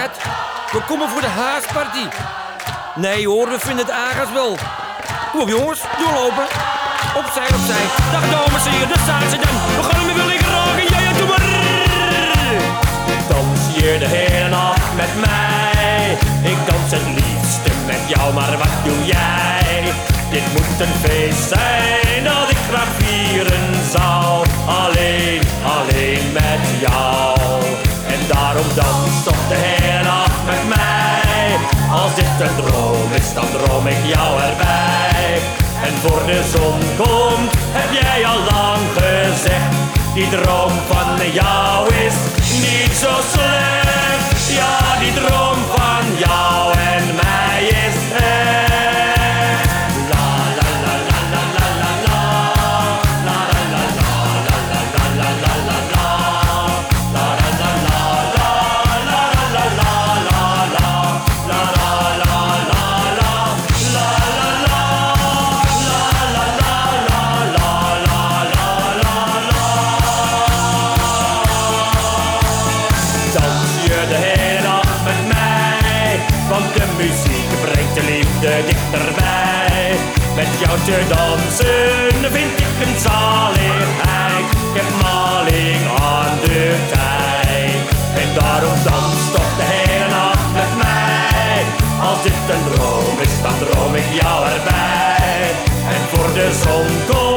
We komen voor de haasparty. Nee hoor, we vinden het ergens wel. Kom op jongens, doorlopen. Opzij, opzij. Dag dames en heren, staan ze dan. We gaan hem weer liggen roken. Ja, ja, doe maar. Dans je de hele nacht met mij. Ik dans het liefste met jou, maar wat doe jij? Dit moet een feest zijn dat ik graag. Alleen, alleen Als dit een droom is, dan droom ik jou erbij. En voor de zon komt, heb jij al lang gezegd. Die droom van jou is niet zo slecht. dichterbij. Met jou te dansen vind ik een zaligheid. Ik heb maling aan de tijd. En daarom dans toch de hele nacht met mij. Als dit een droom is, dan droom ik jou erbij. En voor de zon komt